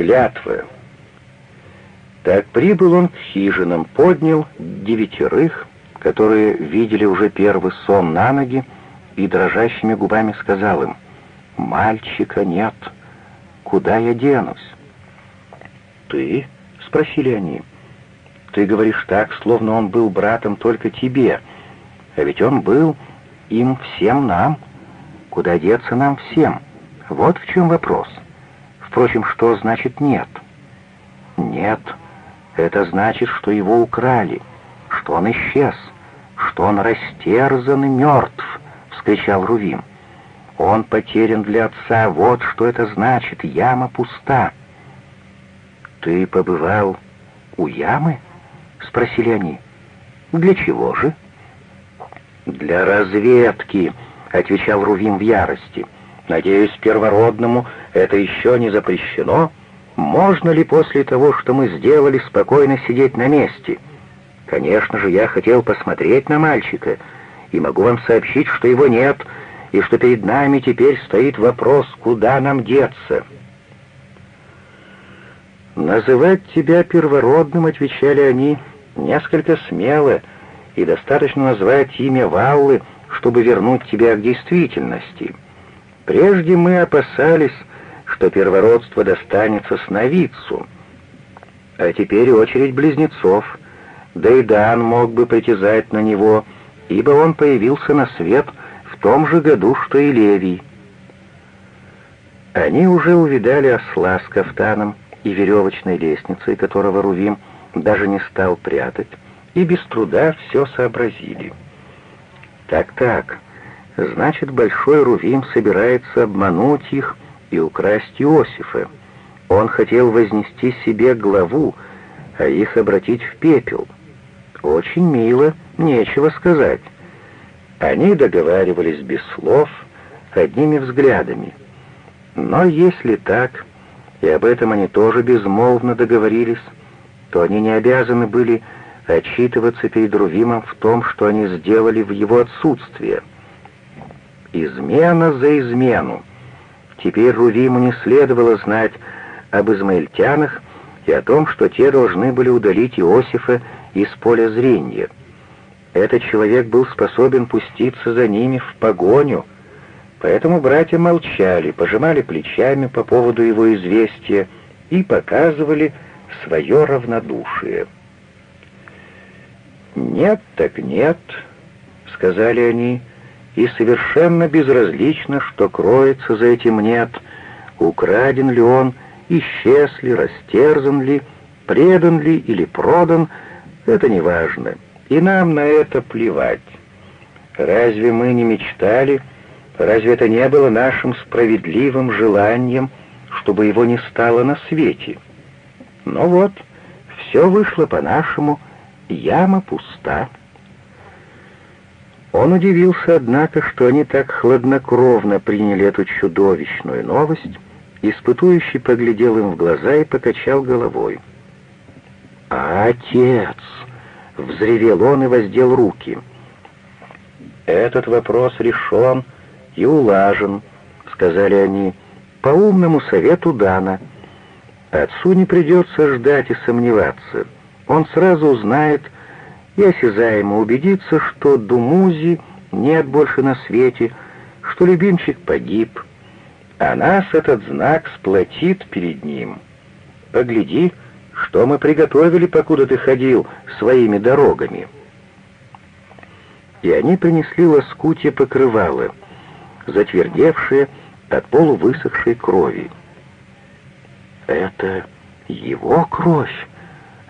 Клятва. Так прибыл он к хижинам, поднял девятерых, которые видели уже первый сон на ноги, и дрожащими губами сказал им, «Мальчика нет, куда я денусь?» «Ты?» — спросили они. «Ты говоришь так, словно он был братом только тебе, а ведь он был им всем нам. Куда деться нам всем? Вот в чем вопрос. Впрочем, что значит «нет»?» «Нет, это значит, что его украли, что он исчез, что он растерзан и мертв», — вскричал Рувим. «Он потерян для отца, вот что это значит, яма пуста». «Ты побывал у ямы?» — спросили они. «Для чего же?» «Для разведки», — отвечал Рувим в ярости. «Надеюсь, первородному это еще не запрещено?» Можно ли после того, что мы сделали, спокойно сидеть на месте? Конечно же, я хотел посмотреть на мальчика, и могу вам сообщить, что его нет, и что перед нами теперь стоит вопрос, куда нам деться. «Называть тебя первородным», — отвечали они, — «несколько смело, и достаточно назвать имя Валлы, чтобы вернуть тебя к действительности. Прежде мы опасались, что первородство достанется сновидцу. А теперь очередь близнецов. Да и Дан мог бы притязать на него, ибо он появился на свет в том же году, что и Левий. Они уже увидали осла с кафтаном и веревочной лестницей, которого Рувим даже не стал прятать, и без труда все сообразили. Так-так, значит, Большой Рувим собирается обмануть их, и украсть Иосифа. Он хотел вознести себе главу, а их обратить в пепел. Очень мило, нечего сказать. Они договаривались без слов, одними взглядами. Но если так, и об этом они тоже безмолвно договорились, то они не обязаны были отчитываться перед Рувимом в том, что они сделали в его отсутствие. Измена за измену. Теперь Рувиму не следовало знать об измаильтянах и о том, что те должны были удалить Иосифа из поля зрения. Этот человек был способен пуститься за ними в погоню, поэтому братья молчали, пожимали плечами по поводу его известия и показывали свое равнодушие. «Нет так нет», — сказали они, и совершенно безразлично, что кроется за этим «нет», украден ли он, исчез ли, растерзан ли, предан ли или продан, это не важно, и нам на это плевать. Разве мы не мечтали, разве это не было нашим справедливым желанием, чтобы его не стало на свете? Ну вот, все вышло по-нашему, яма пуста. Он удивился, однако, что они так хладнокровно приняли эту чудовищную новость, испытующий поглядел им в глаза и покачал головой. «Отец!» — взревел он и воздел руки. «Этот вопрос решен и улажен», — сказали они, — «по умному совету Дана. Отцу не придется ждать и сомневаться. Он сразу узнает, и осязаемо убедиться, что Думузи нет больше на свете, что любимчик погиб, а нас этот знак сплотит перед ним. Погляди, что мы приготовили, покуда ты ходил своими дорогами. И они принесли лоскутья покрывала, затвердевшие от полувысохшей крови. «Это его кровь!»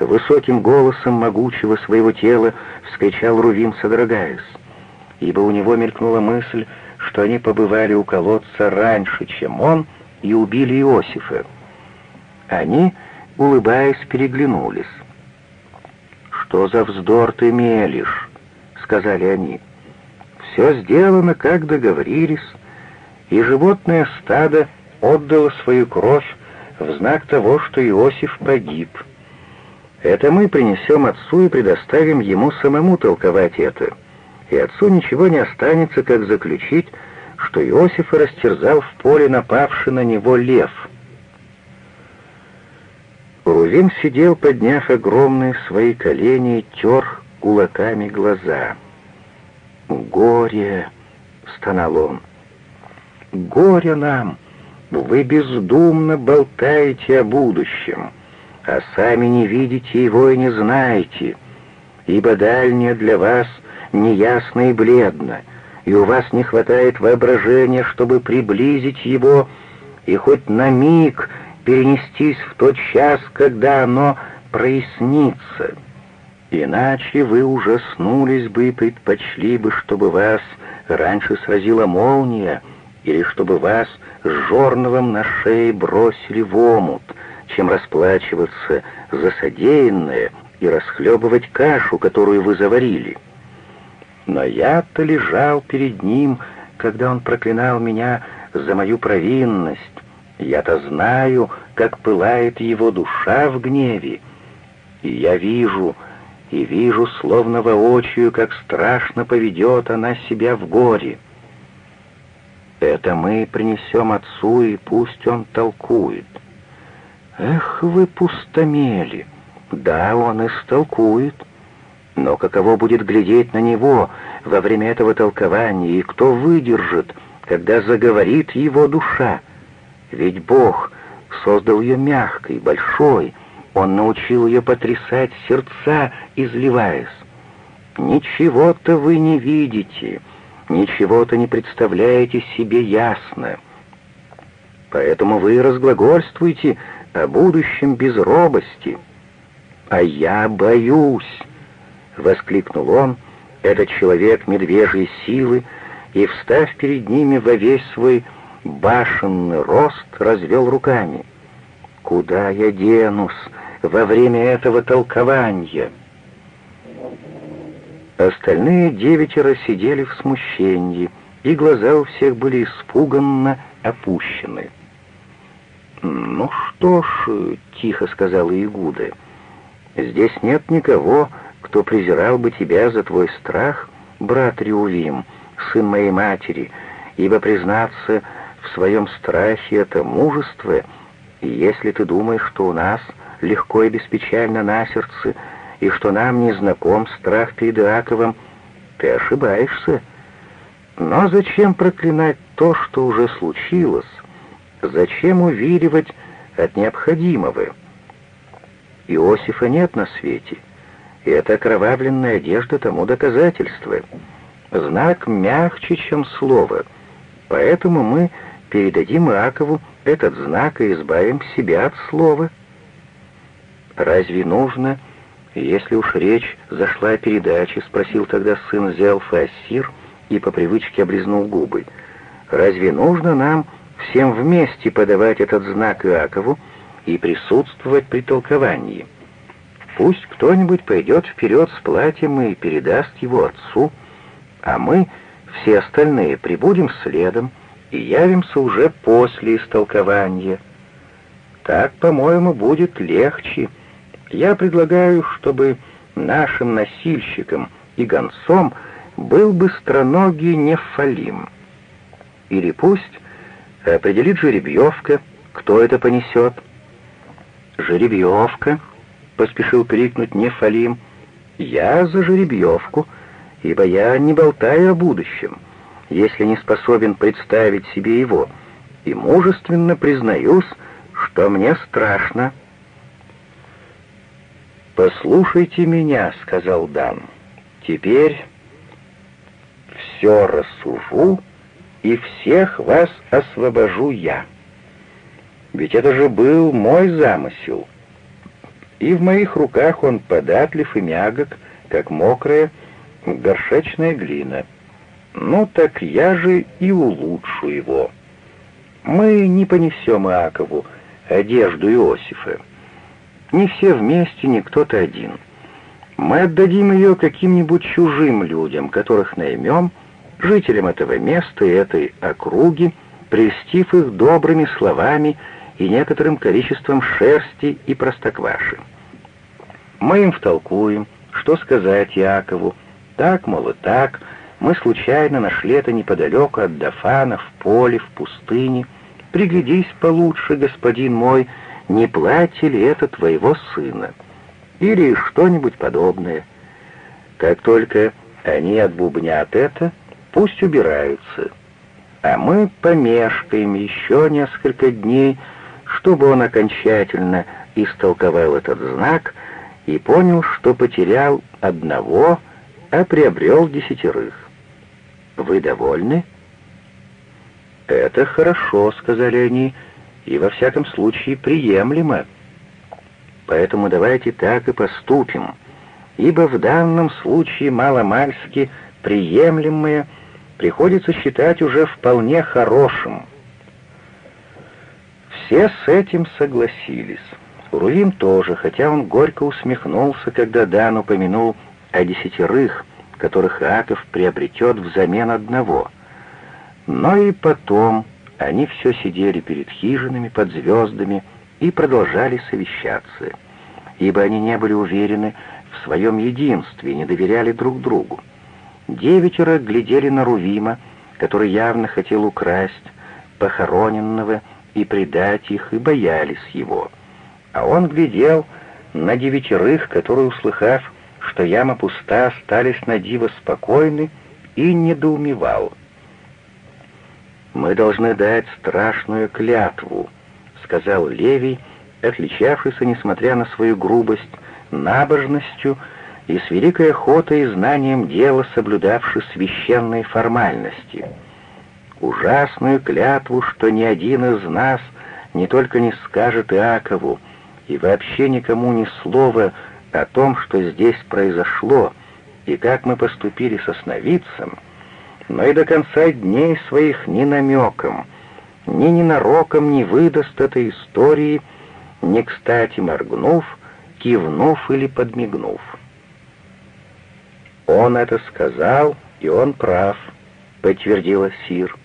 Высоким голосом могучего своего тела вскричал Рувим, содрогаясь, ибо у него мелькнула мысль, что они побывали у колодца раньше, чем он, и убили Иосифа. Они, улыбаясь, переглянулись. «Что за вздор ты мелешь?» — сказали они. «Все сделано, как договорились, и животное стадо отдало свою кровь в знак того, что Иосиф погиб». Это мы принесем отцу и предоставим ему самому толковать это. И отцу ничего не останется, как заключить, что Иосифа растерзал в поле напавший на него лев. Урувим сидел, подняв огромные свои колени, тер кулаками глаза. «Горе!» — стонал он. «Горе нам! Вы бездумно болтаете о будущем, а сами не видите его и не знаете, ибо дальнее для вас неясно и бледно, и у вас не хватает воображения, чтобы приблизить его и хоть на миг перенестись в тот час, когда оно прояснится. Иначе вы ужаснулись бы и предпочли бы, чтобы вас раньше сразила молния, или чтобы вас с жорновом на шее бросили в омут, чем расплачиваться за содеянное и расхлебывать кашу, которую вы заварили. Но я-то лежал перед ним, когда он проклинал меня за мою провинность, я-то знаю, как пылает его душа в гневе. И я вижу, и вижу, словно воочию, как страшно поведет она себя в горе. Это мы принесем отцу, и пусть он толкует. Эх вы пустомели! Да, он истолкует. Но каково будет глядеть на него во время этого толкования, и кто выдержит, когда заговорит его душа? Ведь Бог создал ее мягкой, большой, Он научил ее потрясать сердца, изливаясь. Ничего-то вы не видите, ничего-то не представляете себе ясно. Поэтому вы разглагольствуете о будущем без робости. «А я боюсь!» — воскликнул он, этот человек медвежьей силы, и, встав перед ними во весь свой башенный рост, развел руками. «Куда я денусь во время этого толкования?» Остальные девятеро сидели в смущении, и глаза у всех были испуганно опущены. «Ну что ж», — тихо сказала Игуда, — «здесь нет никого, кто презирал бы тебя за твой страх, брат Риувим, сын моей матери, ибо, признаться, в своем страхе это мужество, и если ты думаешь, что у нас легко и беспечально на сердце, и что нам не знаком страх перед Иаковом, ты ошибаешься. Но зачем проклинать то, что уже случилось? Зачем увиливать от необходимого? Иосифа нет на свете, и эта окровавленная одежда тому доказательство. Знак мягче, чем слово, поэтому мы передадим Иакову этот знак и избавим себя от слова. Разве нужно, если уж речь зашла о передаче, спросил тогда сын Зелфа Ассир и по привычке облизнул губы, разве нужно нам всем вместе подавать этот знак Иакову и присутствовать при толковании? Пусть кто-нибудь пойдет вперед с платьем и передаст его отцу, а мы, все остальные, прибудем следом, и явимся уже после истолкования. Так, по-моему, будет легче. Я предлагаю, чтобы нашим носильщиком и гонцом был быстроногий Нефалим. Или пусть определит жеребьевка, кто это понесет. «Жеребьевка!» — поспешил крикнуть Нефалим. «Я за жеребьевку, ибо я не болтаю о будущем если не способен представить себе его, и мужественно признаюсь, что мне страшно. «Послушайте меня», — сказал Дан, — «теперь все рассужу, и всех вас освобожу я. Ведь это же был мой замысел, и в моих руках он податлив и мягок, как мокрая горшечная глина». Ну так я же и улучшу его. Мы не понесем Иакову одежду Иосифа. Не все вместе, не кто-то один. Мы отдадим ее каким-нибудь чужим людям, которых наймем, жителям этого места и этой округи, прельстив их добрыми словами и некоторым количеством шерсти и простокваши. Мы им втолкуем, что сказать Якову, так, мол, и так, мы случайно нашли это неподалеку от Дафана, в поле, в пустыне. Приглядись получше, господин мой, не платье ли это твоего сына, или что-нибудь подобное. Как только они отбубнят это, пусть убираются, а мы помешкаем еще несколько дней, чтобы он окончательно истолковал этот знак и понял, что потерял одного, а приобрел десятерых. Вы довольны? «Это хорошо», — сказали они, — «и во всяком случае приемлемо. Поэтому давайте так и поступим, ибо в данном случае маломальски приемлемое приходится считать уже вполне хорошим». Все с этим согласились. Урувим тоже, хотя он горько усмехнулся, когда Дан упомянул о десятерых, которых Аков приобретет взамен одного — но и потом они все сидели перед хижинами под звездами и продолжали совещаться, ибо они не были уверены в своем единстве и не доверяли друг другу. Девятеро глядели на Рувима, который явно хотел украсть похороненного и предать их, и боялись его. А он глядел на девятерых, которые, услыхав, что яма пуста, остались на диво спокойны, и недоумевал — «Мы должны дать страшную клятву», — сказал Левий, отличавшийся, несмотря на свою грубость, набожностью и с великой охотой и знанием дела соблюдавший священные формальности. Ужасную клятву, что ни один из нас не только не скажет Иакову и вообще никому ни слова о том, что здесь произошло и как мы поступили со сновидцем, но и до конца дней своих ни намеком, ни ненароком не выдаст этой истории, не кстати моргнув, кивнув или подмигнув. «Он это сказал, и он прав», — подтвердила Сир.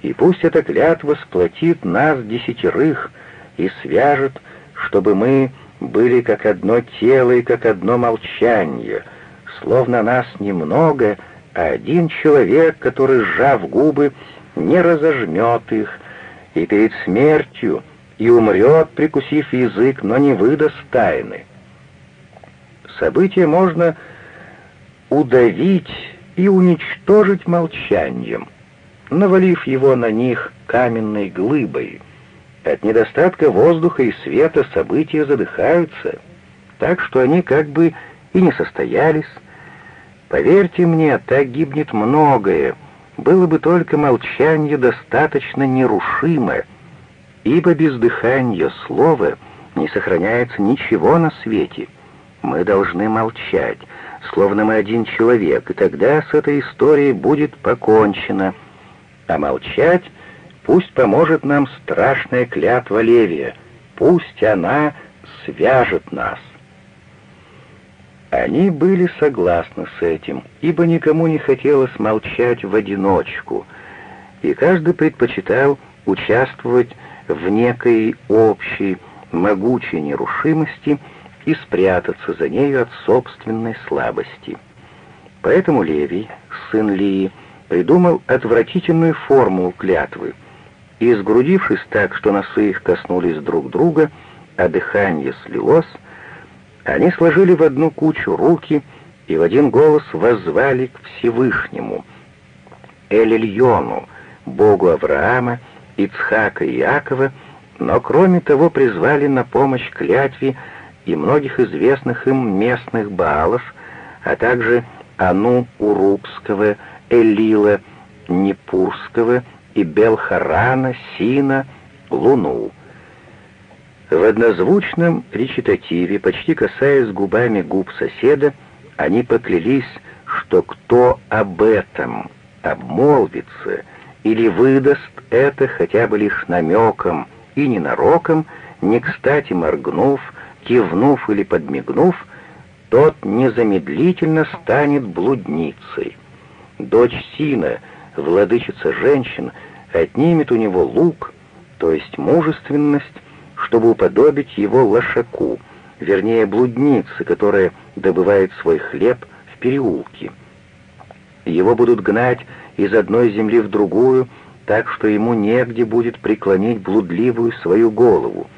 «И пусть эта клятва сплотит нас десятерых и свяжет, чтобы мы были как одно тело и как одно молчание, словно нас немного, а один человек, который, сжав губы, не разожмет их, и перед смертью, и умрет, прикусив язык, но не выдаст тайны. События можно удавить и уничтожить молчанием, навалив его на них каменной глыбой. От недостатка воздуха и света события задыхаются, так что они как бы и не состоялись, Поверьте мне, так гибнет многое, было бы только молчание достаточно нерушимо, ибо без дыхания слова не сохраняется ничего на свете. Мы должны молчать, словно мы один человек, и тогда с этой историей будет покончено. А молчать пусть поможет нам страшная клятва Левия, пусть она свяжет нас. Они были согласны с этим, ибо никому не хотелось молчать в одиночку, и каждый предпочитал участвовать в некой общей, могучей нерушимости и спрятаться за нею от собственной слабости. Поэтому Левий, сын Лии, придумал отвратительную формулу клятвы, и, сгрудившись так, что носы их коснулись друг друга, а дыхание слилось, они сложили в одну кучу руки и в один голос воззвали к Всевышнему, Элильону, Богу Авраама, Ицхака и Иакова, но кроме того призвали на помощь клятве и многих известных им местных Баалов, а также Ану Урубского, Элила Непурского и Белхарана, Сина, Луну. В однозвучном речитативе, почти касаясь губами губ соседа, они поклялись, что кто об этом обмолвится или выдаст это хотя бы лишь намеком и ненароком, не кстати моргнув, кивнув или подмигнув, тот незамедлительно станет блудницей. Дочь Сина, владычица женщин, отнимет у него лук, то есть мужественность, чтобы уподобить его лошаку, вернее блуднице, которая добывает свой хлеб в переулке. Его будут гнать из одной земли в другую, так что ему негде будет преклонить блудливую свою голову,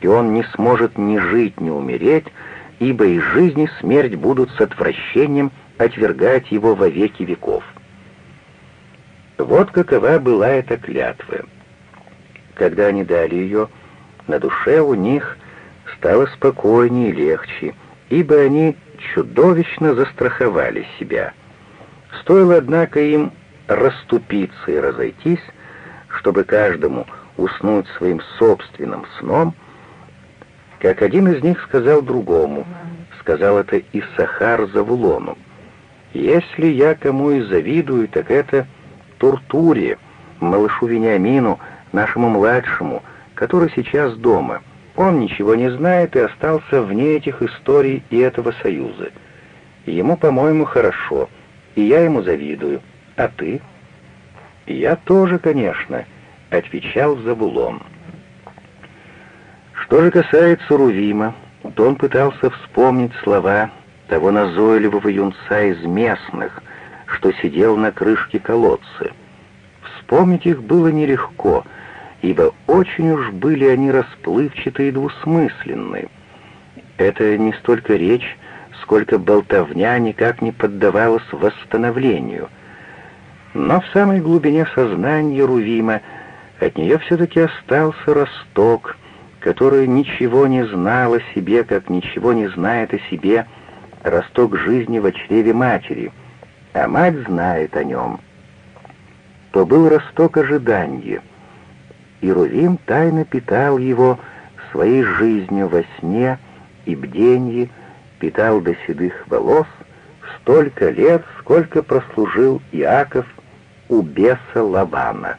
и он не сможет ни жить, ни умереть, ибо и жизнь, и смерть будут с отвращением отвергать его во веки веков. Вот какова была эта клятва. Когда они дали ее, на душе у них стало спокойнее и легче, ибо они чудовищно застраховали себя. Стоило, однако, им расступиться и разойтись, чтобы каждому уснуть своим собственным сном, как один из них сказал другому, сказал это Исахар Завулону, «Если я кому и завидую, так это Туртуре, малышу Вениамину, нашему младшему, который сейчас дома. Он ничего не знает и остался вне этих историй и этого союза. Ему, по-моему, хорошо, и я ему завидую. А ты?» «Я тоже, конечно», — отвечал Забулон. Что же касается Рувима, то он пытался вспомнить слова того назойливого юнца из местных, что сидел на крышке колодца. Вспомнить их было нелегко, ибо очень уж были они расплывчатые и двусмысленны. Это не столько речь, сколько болтовня никак не поддавалась восстановлению. Но в самой глубине сознания Рувима от нее все-таки остался росток, который ничего не знал о себе, как ничего не знает о себе росток жизни в чреве матери, а мать знает о нем, то был росток ожидания, и Рувим тайно питал его своей жизнью во сне и бденье, питал до седых волос столько лет, сколько прослужил Иаков у беса Лавана.